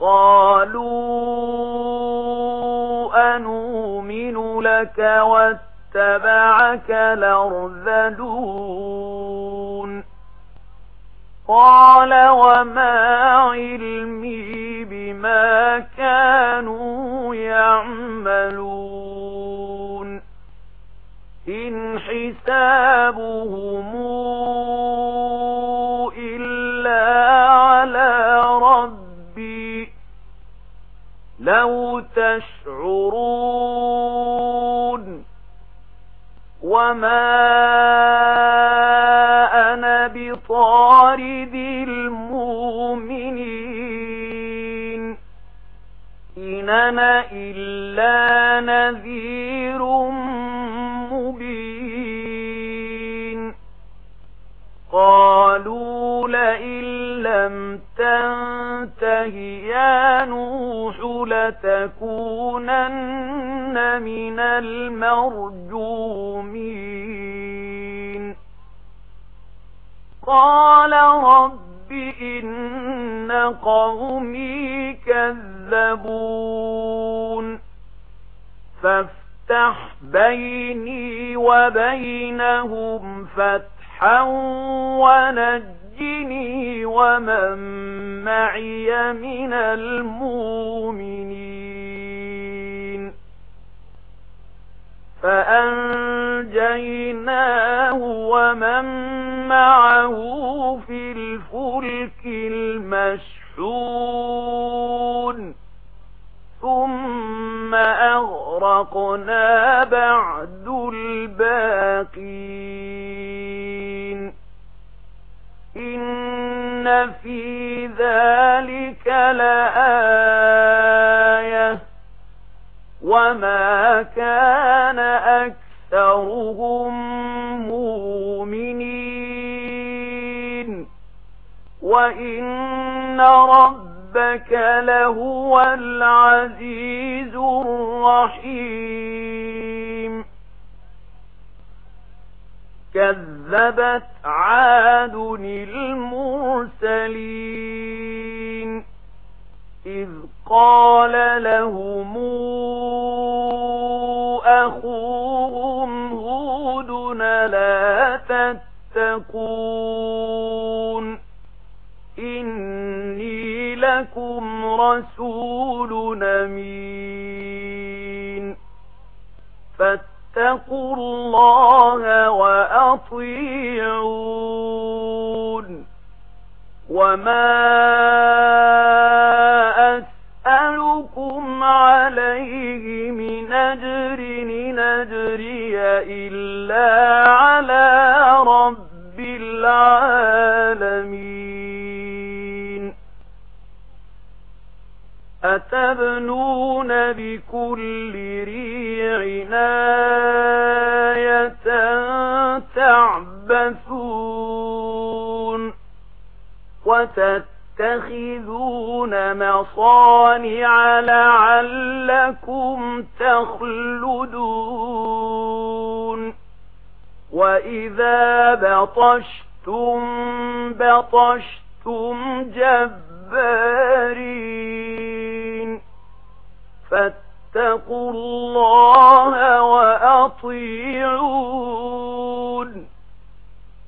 قالوا أنؤمن لك واتبعك لرذلون قال وما علمي بما كانوا يعملون. إن حسابهم وَلَوْ تَشْعُرُونَ وَمَا أَنَا بِطَارِدِ الْمُؤْمِنِينَ إِنَّا إِلَّا نَذِيرٌ مُبِينٌ قَالُوا لَئِن لَّمْ تَنْتَهِ تنته يا نوح لتكونن من المرجومين. قال رب إن قومي كذبون. فافتح بيني وبينهم فتحا وَنَجِّنِي نجني ومن معي من المؤمنين. فأنجيناه ومن معه في الفلك المشحون. ثم أغرقنا بعد الباقين. فِي ذَلِكَ لَآيَةٌ وَمَا كَانَ أَكْثَرُهُم مُؤْمِنِينَ وَإِنَّ رَبَّكَ لَهُوَ الْعَزِيزُ الرَّحِيمُ كَذَّبَ كذبت عاد المرسلين. إذ قال لهم أخوهم هود لا تتقون. إني لكم رسول نمين فاتقون اتقوا الله وأطيعون. وما أسألكم عليه من أجر نجري إلا على رب العالمين. أتبنون بكل ريع ناية تعبثون وتتخذون مصانع لعلكم تخلدون وإذا بطشتم بطشتم جب الجبارين فاتقوا الله وأطيعون.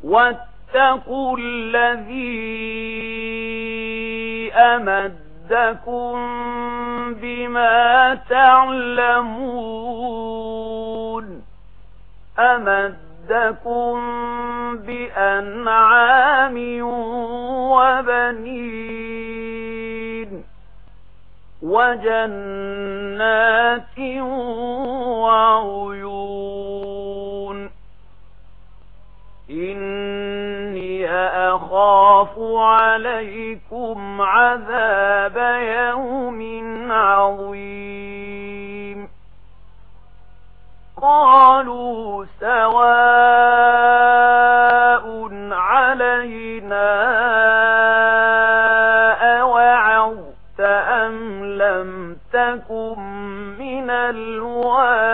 واتقوا الذي أمدكم بما تعلمون. أمد أَمَدَّكُمْ بأنعام وبنين وجنات وعيون إني أخاف عليكم عذاب يوم عظيم قالوا سواء علينا أوعظت أم لم تكن من الواعظين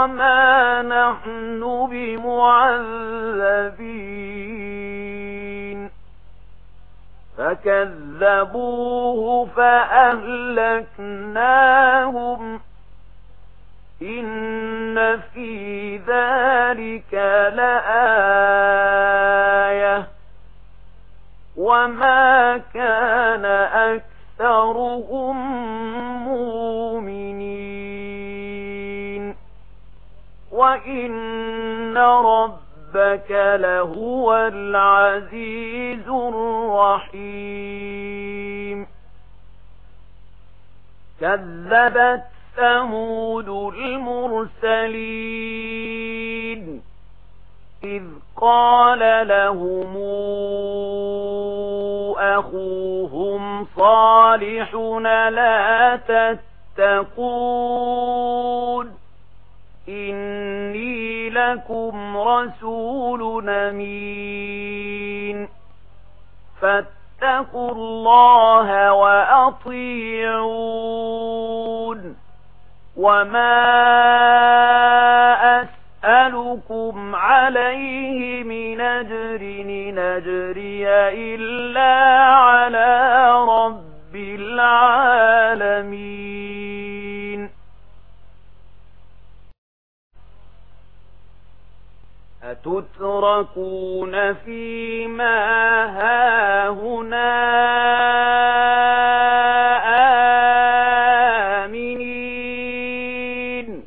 وما نحن بمعذبين فكذبوه فأهلكناهم إن في ذلك لآية وما كان أكثرهم وَإِنَّ رَبَّكَ لَهُوَ الْعَزِيزُ الرَّحِيمُ كَذَّبَتْ ثَمُودُ الْمُرْسَلِينَ إِذْ قَالَ لَهُمْ أَخُوهُمْ صَالِحٌ لَا تَتَّقُونَ إني لكم رسول نمين فاتقوا الله وأطيعون وما أسألكم عليه من أجر نجري إلا على رب العالمين يتركون فيما هاهنا آمنين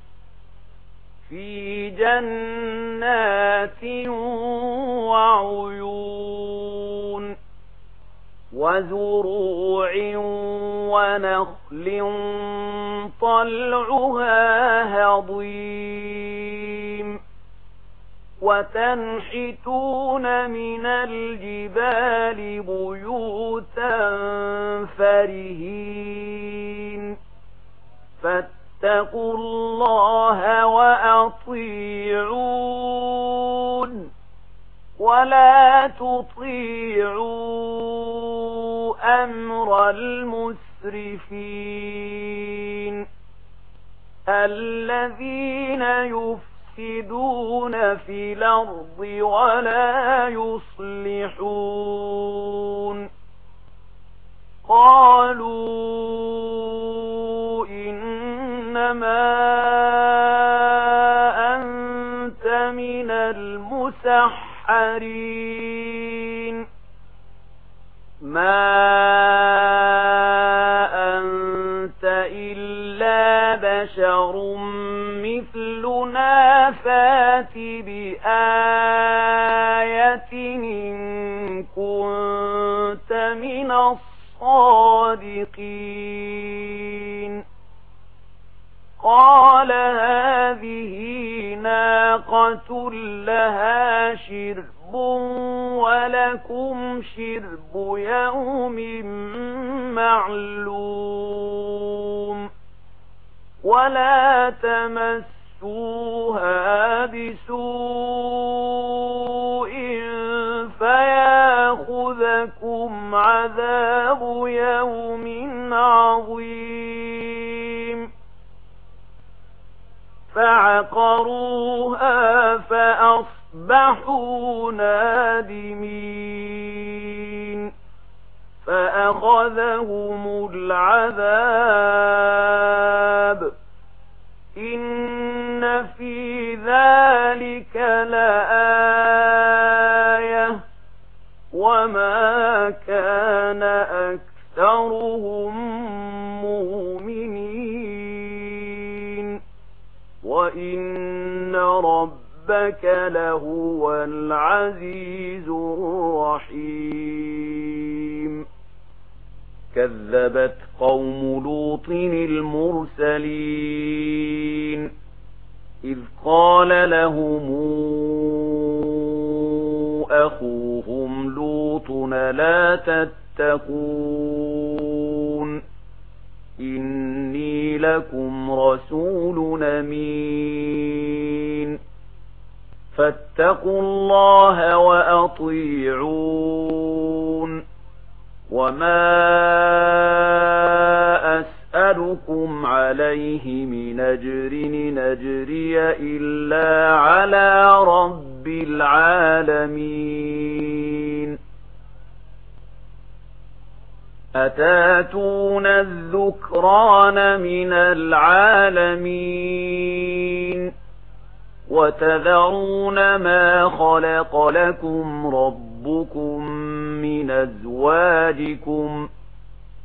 في جنات وعيون وزروع ونخل طلعها هضير وتنحتون من الجبال بيوتا فرهين. فاتقوا الله وأطيعون. ولا تطيعوا أمر المسرفين. الذين يفعلون يفسدون في الأرض ولا يصلحون. قالوا إنما أنت من المسحرين. بشر مثلنا فات بآية إن كنت من الصادقين قال هذه ناقة لها شرب ولكم شرب يوم معلوم ولا تمسوها بسوء فياخذكم عذاب يوم عظيم فعقروها فأصبحوا نادمين فأخذهم العذاب في ذلك لآية وما كان أكثرهم مؤمنين وإن ربك لهو العزيز الرحيم كذبت قوم لوط المرسلين إذ قال لهم أخوهم لوط لا تتقون إني لكم رسول نمين فاتقوا الله وأطيعون وما أسألكم عليه من أجر نجري إلا على رب العالمين أتاتون الذكران من العالمين وتذرون ما خلق لكم ربكم من أزواجكم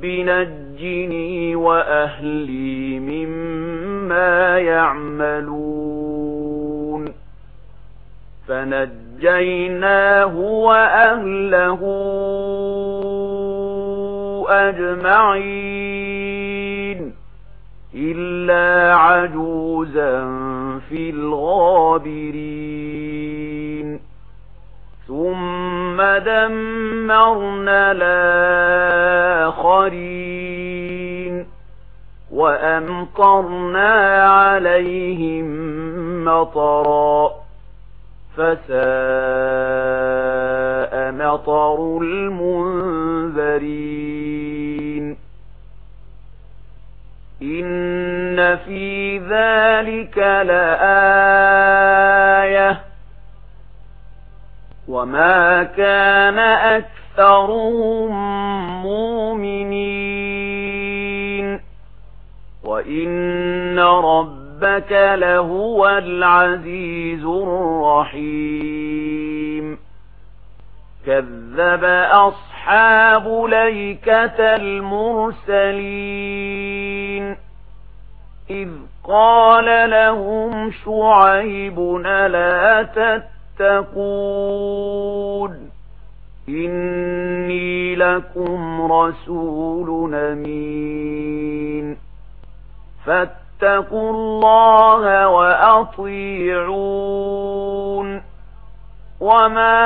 رب نجني وأهلي مما يعملون. فنجيناه وأهله أجمعين. إلا عجوزا في الغابرين. ثم ثم دمرنا الآخرين وأمطرنا عليهم مطرا فساء مطر المنذرين إن في ذلك لآخرين وما كان أكثرهم مؤمنين وإن ربك لهو العزيز الرحيم كذب أصحاب ليكة المرسلين إذ قال لهم شعيب ألا تتبعون تتقون. إني لكم رسول أمين. فاتقوا الله وأطيعون. وما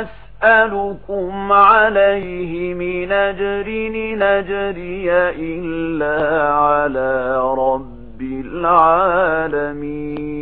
أسألكم عليه من أجر نجري إلا على رب العالمين.